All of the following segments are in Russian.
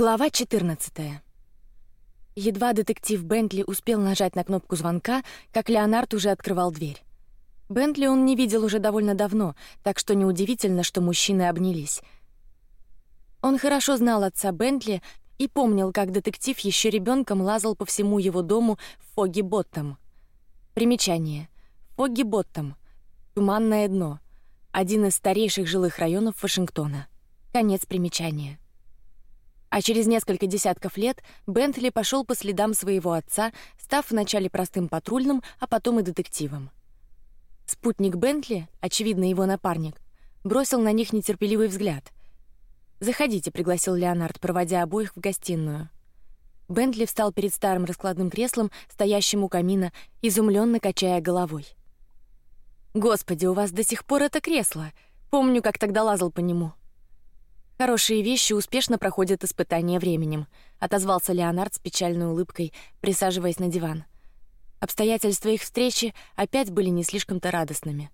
Глава 14. Едва детектив Бентли успел нажать на кнопку звонка, как Леонард уже открывал дверь. Бентли он не видел уже довольно давно, так что неудивительно, что мужчины обнялись. Он хорошо знал отца Бентли и помнил, как детектив еще ребенком лазал по всему его дому в Фоги Боттом. Примечание: Фоги Боттом, туманное дно, один из старейших жилых районов Вашингтона. Конец примечания. А через несколько десятков лет Бентли пошел по следам своего отца, став вначале простым патрульным, а потом и детективом. Спутник Бентли, очевидно его напарник, бросил на них нетерпеливый взгляд. Заходите, пригласил Леонард, проводя обоих в гостиную. Бентли встал перед старым раскладным креслом, стоящим у камина, изумленно качая головой. Господи, у вас до сих пор это кресло. Помню, как тогда лазал по нему. Хорошие вещи успешно проходят испытания временем, отозвался Леонард с печальной улыбкой, присаживаясь на диван. Обстоятельства их встречи опять были не слишком-то радостными.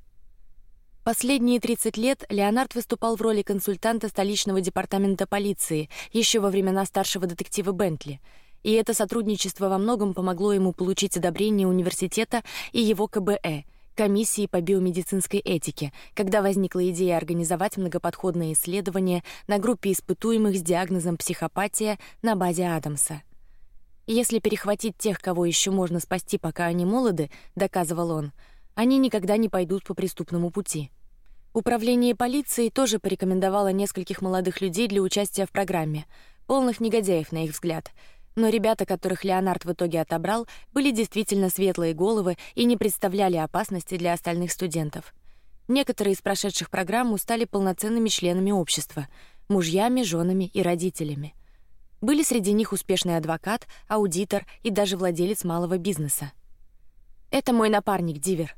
Последние 30 лет Леонард выступал в роли консультанта столичного департамента полиции еще во времена старшего детектива Бентли, и это сотрудничество во многом помогло ему получить одобрение университета и его КБЭ комиссии по биомедицинской этике, когда возникла идея организовать многоподходное исследование на группе испытуемых с диагнозом психопатия на базе Адамса. Если перехватить тех, кого еще можно спасти, пока они молоды, доказывал он, они никогда не пойдут по преступному пути. Управление полиции тоже порекомендовало нескольких молодых людей для участия в программе, полных негодяев на их взгляд, но ребята, которых Леонард в итоге отобрал, были действительно светлые головы и не представляли опасности для остальных студентов. Некоторые из прошедших программу стали полноценными членами общества, мужьями, женами и родителями. Были среди них успешный адвокат, аудитор и даже владелец малого бизнеса. Это мой напарник Дивер.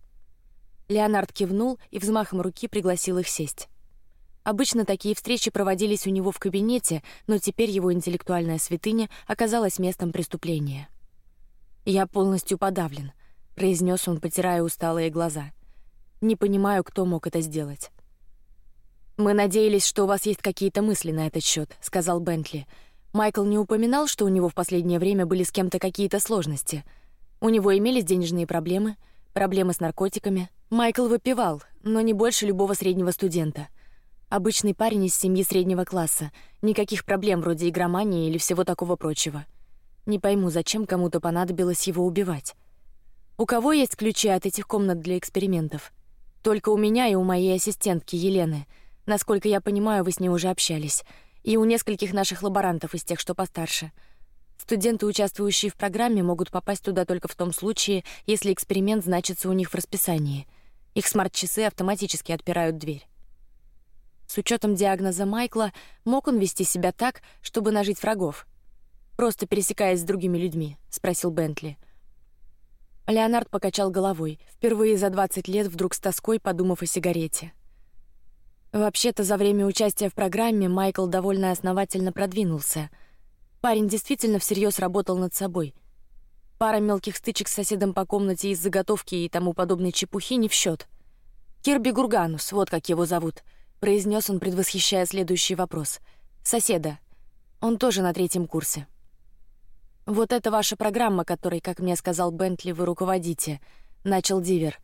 Леонард кивнул и взмахом руки пригласил их сесть. Обычно такие встречи проводились у него в кабинете, но теперь его интеллектуальная святыня оказалась местом преступления. Я полностью подавлен, произнес он, потирая усталые глаза. Не понимаю, кто мог это сделать. Мы надеялись, что у вас есть какие-то мысли на этот счет, сказал Бентли. Майкл не упоминал, что у него в последнее время были с кем-то какие-то сложности. У него имелись денежные проблемы, проблемы с наркотиками. Майкл выпивал, но не больше любого среднего студента. Обычный парень из семьи среднего класса, никаких проблем вроде игромании или всего такого прочего. Не пойму, зачем кому-то понадобилось его убивать. У кого есть ключи от этих комнат для экспериментов? Только у меня и у моей ассистентки Елены. Насколько я понимаю, вы с ней уже общались, и у нескольких наших лаборантов из тех, что постарше. Студенты, участвующие в программе, могут попасть туда только в том случае, если эксперимент значится у них в расписании. Их смарт-часы автоматически отпирают дверь. С учетом диагноза Майкла, мог он вести себя так, чтобы нажить врагов, просто пересекаясь с другими людьми? – спросил Бентли. Леонард покачал головой, впервые за 20 лет вдруг с тоской подумав о сигарете. Вообще-то за время участия в программе Майкл довольно основательно продвинулся. Парень действительно всерьез работал над собой. Пара мелких стычек с соседом по комнате из заготовки и тому подобной чепухи не в счет. Кирби Гурганус, вот как его зовут произнес он, предвосхищая следующий вопрос. Соседа. Он тоже на третьем курсе. Вот это ваша программа, которой, как мне сказал Бентли, вы руководите. Начал Дивер.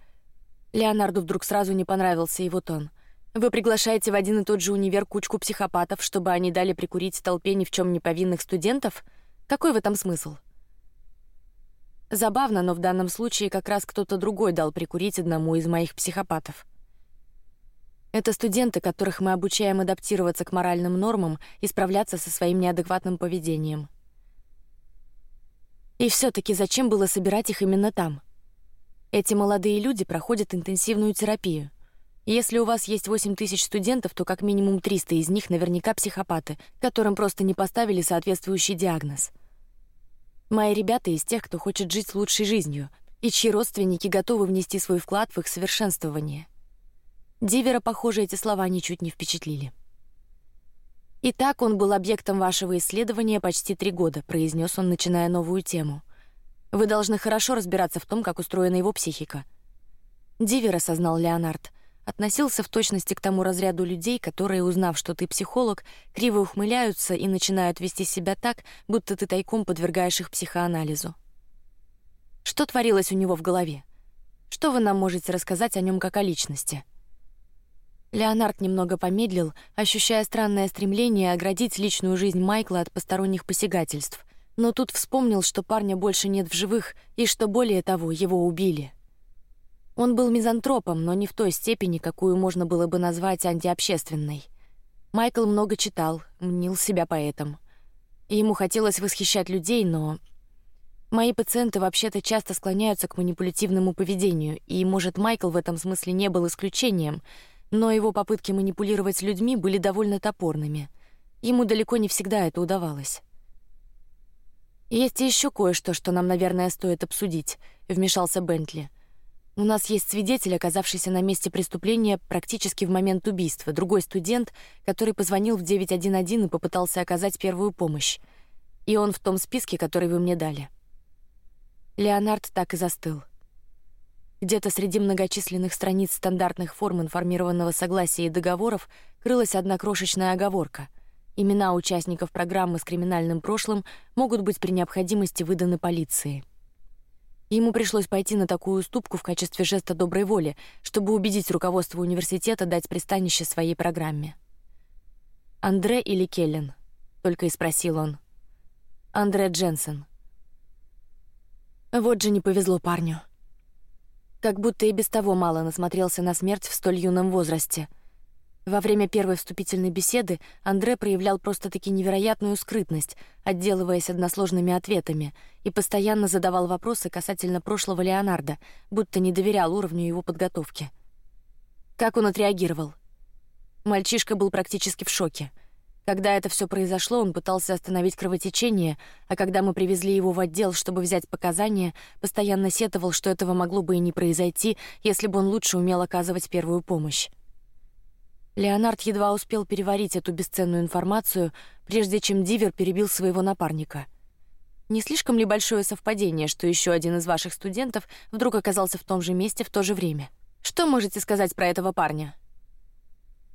Леонарду вдруг сразу не понравился его тон. Вы приглашаете в один и тот же универ кучку психопатов, чтобы они дали прикурить толпе ни в чем не повинных студентов? Какой в этом смысл? Забавно, но в данном случае как раз кто-то другой дал прикурить одному из моих психопатов. Это студенты, которых мы обучаем адаптироваться к моральным нормам и справляться со своим неадекватным поведением. И все-таки зачем было собирать их именно там? Эти молодые люди проходят интенсивную терапию. Если у вас есть восемь тысяч студентов, то как минимум 300 из них наверняка психопаты, которым просто не поставили соответствующий диагноз. Мои ребята из тех, кто хочет жить лучшей жизнью и чьи родственники готовы внести свой вклад в их совершенствование. Дивера, похоже, эти слова ничуть не впечатлили. Итак, он был объектом вашего исследования почти три года, произнес он, начиная новую тему. Вы должны хорошо разбираться в том, как устроена его психика. Дивер осознал Леонард. относился в точности к тому разряду людей, которые, узнав, что ты психолог, криво ухмыляются и начинают вести себя так, будто ты тайком подвергаешь их психоанализу. Что творилось у него в голове? Что вы нам можете рассказать о нем как о личности? Леонард немного помедлил, ощущая странное стремление оградить личную жизнь Майкла от посторонних посягательств, но тут вспомнил, что парня больше нет в живых и что более того его убили. Он был мизантропом, но не в той степени, какую можно было бы назвать антиобщественной. Майкл много читал, мнил себя поэтом. Ему хотелось восхищать людей, но мои пациенты вообще-то часто склоняются к манипулятивному поведению, и может Майкл в этом смысле не был исключением, но его попытки манипулировать людьми были довольно топорными. Ему далеко не всегда это удавалось. Есть еще кое-что, что нам, наверное, стоит обсудить. Вмешался Бентли. У нас есть свидетель, оказавшийся на месте преступления практически в момент убийства, другой студент, который позвонил в 911 и попытался оказать первую помощь. И он в том списке, который вы мне дали. Леонард так и застыл. Где-то среди многочисленных страниц стандартных форм информированного согласия и договоров крылась одна крошечная оговорка. Имена участников программы с криминальным прошлым могут быть при необходимости выданы полиции. Ему пришлось пойти на такую уступку в качестве жеста доброй воли, чтобы убедить руководство университета дать пристанище своей программе. Андре или Келлен? Только и спросил он. Андре Дженсен. Вот же не повезло парню. Как будто и без того мало насмотрелся на смерть в столь юном возрасте. Во время первой вступительной беседы Андре проявлял просто-таки невероятную скрытность, отделываясь односложными ответами, и постоянно задавал вопросы касательно прошлого Леонардо, будто не доверял уровню его подготовки. Как он отреагировал? Мальчишка был практически в шоке. Когда это все произошло, он пытался остановить кровотечение, а когда мы привезли его в отдел, чтобы взять показания, постоянно сетовал, что этого могло бы и не произойти, если бы он лучше умел оказывать первую помощь. Леонард едва успел переварить эту бесценную информацию, прежде чем Дивер перебил своего напарника. Не слишком ли большое совпадение, что еще один из ваших студентов вдруг оказался в том же месте в то же время? Что можете сказать про этого парня?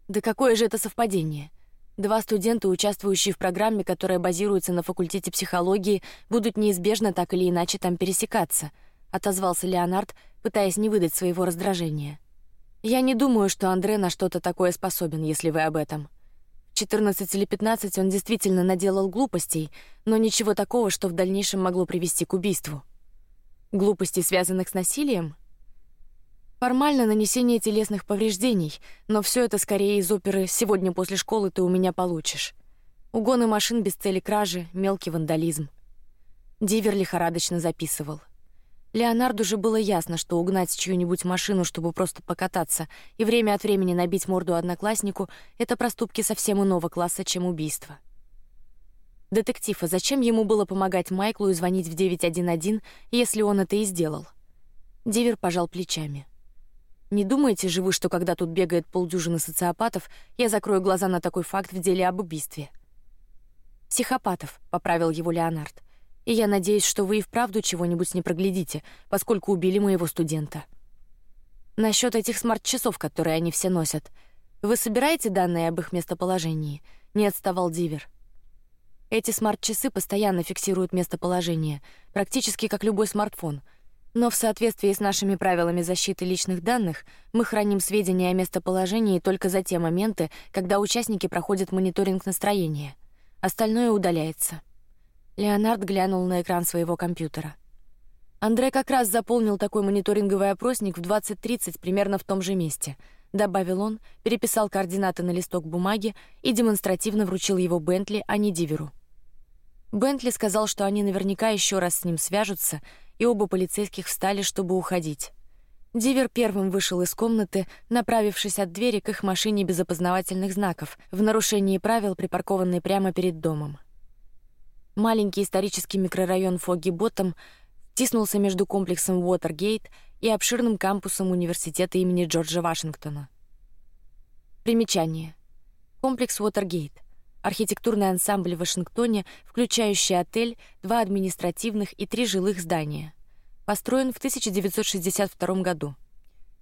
Да какое же это совпадение? Два студента, участвующие в программе, которая базируется на факультете психологии, будут неизбежно так или иначе там пересекаться. Отозвался Леонард, пытаясь не выдать своего раздражения. Я не думаю, что Андре на что-то такое способен, если вы об этом. 14 или 15 он действительно наделал глупостей, но ничего такого, что в дальнейшем могло привести к убийству. Глупостей, связанных с насилием? Формально нанесение телесных повреждений, но все это скорее из оперы «Сегодня после школы ты у меня получишь». Угоны машин без цели кражи, мелкий вандализм. Дивер лихорадочно записывал. Леонарду же было ясно, что угнать чью-нибудь машину, чтобы просто покататься, и время от времени набить морду однокласснику — это проступки совсем иного класса, чем убийство. Детектив, а зачем ему было помогать Майклу и звонить в 911, если он это и сделал? Дивер пожал плечами. Не думаете же вы, что когда тут бегает полдюжины социопатов, я закрою глаза на такой факт в деле об убийстве? Психопатов, поправил его Леонард и я надеюсь, что вы и вправду чего-нибудь не проглядите, поскольку убили моего студента. Насчет этих смарт-часов, которые они все носят, вы собираете данные об их местоположении? Не отставал Дивер. Эти смарт-часы постоянно фиксируют местоположение, практически как любой смартфон. Но в соответствии с нашими правилами защиты личных данных мы храним сведения о местоположении только за те моменты, когда участники проходят мониторинг настроения. Остальное удаляется. Леонард глянул на экран своего компьютера. Андрей как раз заполнил такой мониторинговый опросник в 20:30 примерно в том же месте. Добавил он, переписал координаты на листок бумаги и демонстративно вручил его Бентли, а не Диверу. Бентли сказал, что они наверняка еще раз с ним свяжутся, и оба полицейских встали, чтобы уходить. Дивер первым вышел из комнаты, направившись от двери к их машине без опознавательных знаков, в нарушении правил, припаркованной прямо перед домом. Маленький исторический микрорайон Фогги-Боттом тиснулся между комплексом Уотергейт и обширным кампусом университета имени Джорджа Вашингтона. Примечание: комплекс Уотергейт — архитектурный ансамбль в Вашингтоне, включающий отель, два административных и три жилых здания. Построен в 1962 году.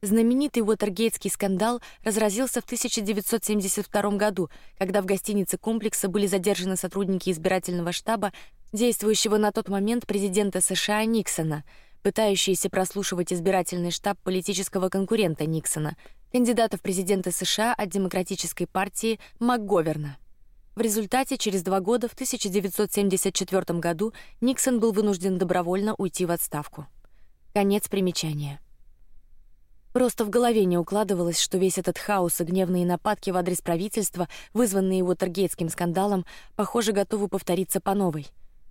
Знаменитый Уотергейтский скандал разразился в 1972 году, когда в гостинице комплекса были задержаны сотрудники избирательного штаба действующего на тот момент президента США Никсона, пытающиеся прослушивать избирательный штаб политического конкурента Никсона, кандидата в президенты США от Демократической партии МакГоверна. В результате через два года в 1974 году Никсон был вынужден добровольно уйти в отставку. Конец примечания. Просто в голове не укладывалось, что весь этот хаос и гневные нападки в адрес правительства, вызванные Уотергейтским скандалом, похоже, готовы повториться по новой.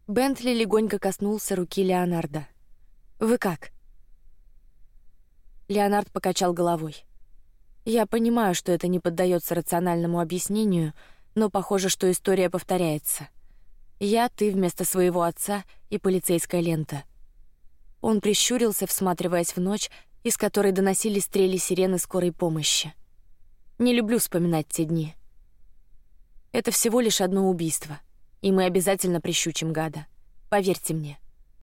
Бентли легонько коснулся руки Леонарда. Вы как? Леонард покачал головой. Я понимаю, что это не поддается рациональному объяснению, но похоже, что история повторяется. Я, ты вместо своего отца и полицейская лента. Он прищурился, всматриваясь в ночь, из которой доносились стрели сирены скорой помощи. Не люблю вспоминать те дни. Это всего лишь одно убийство, и мы обязательно прищучим гада. Поверьте мне.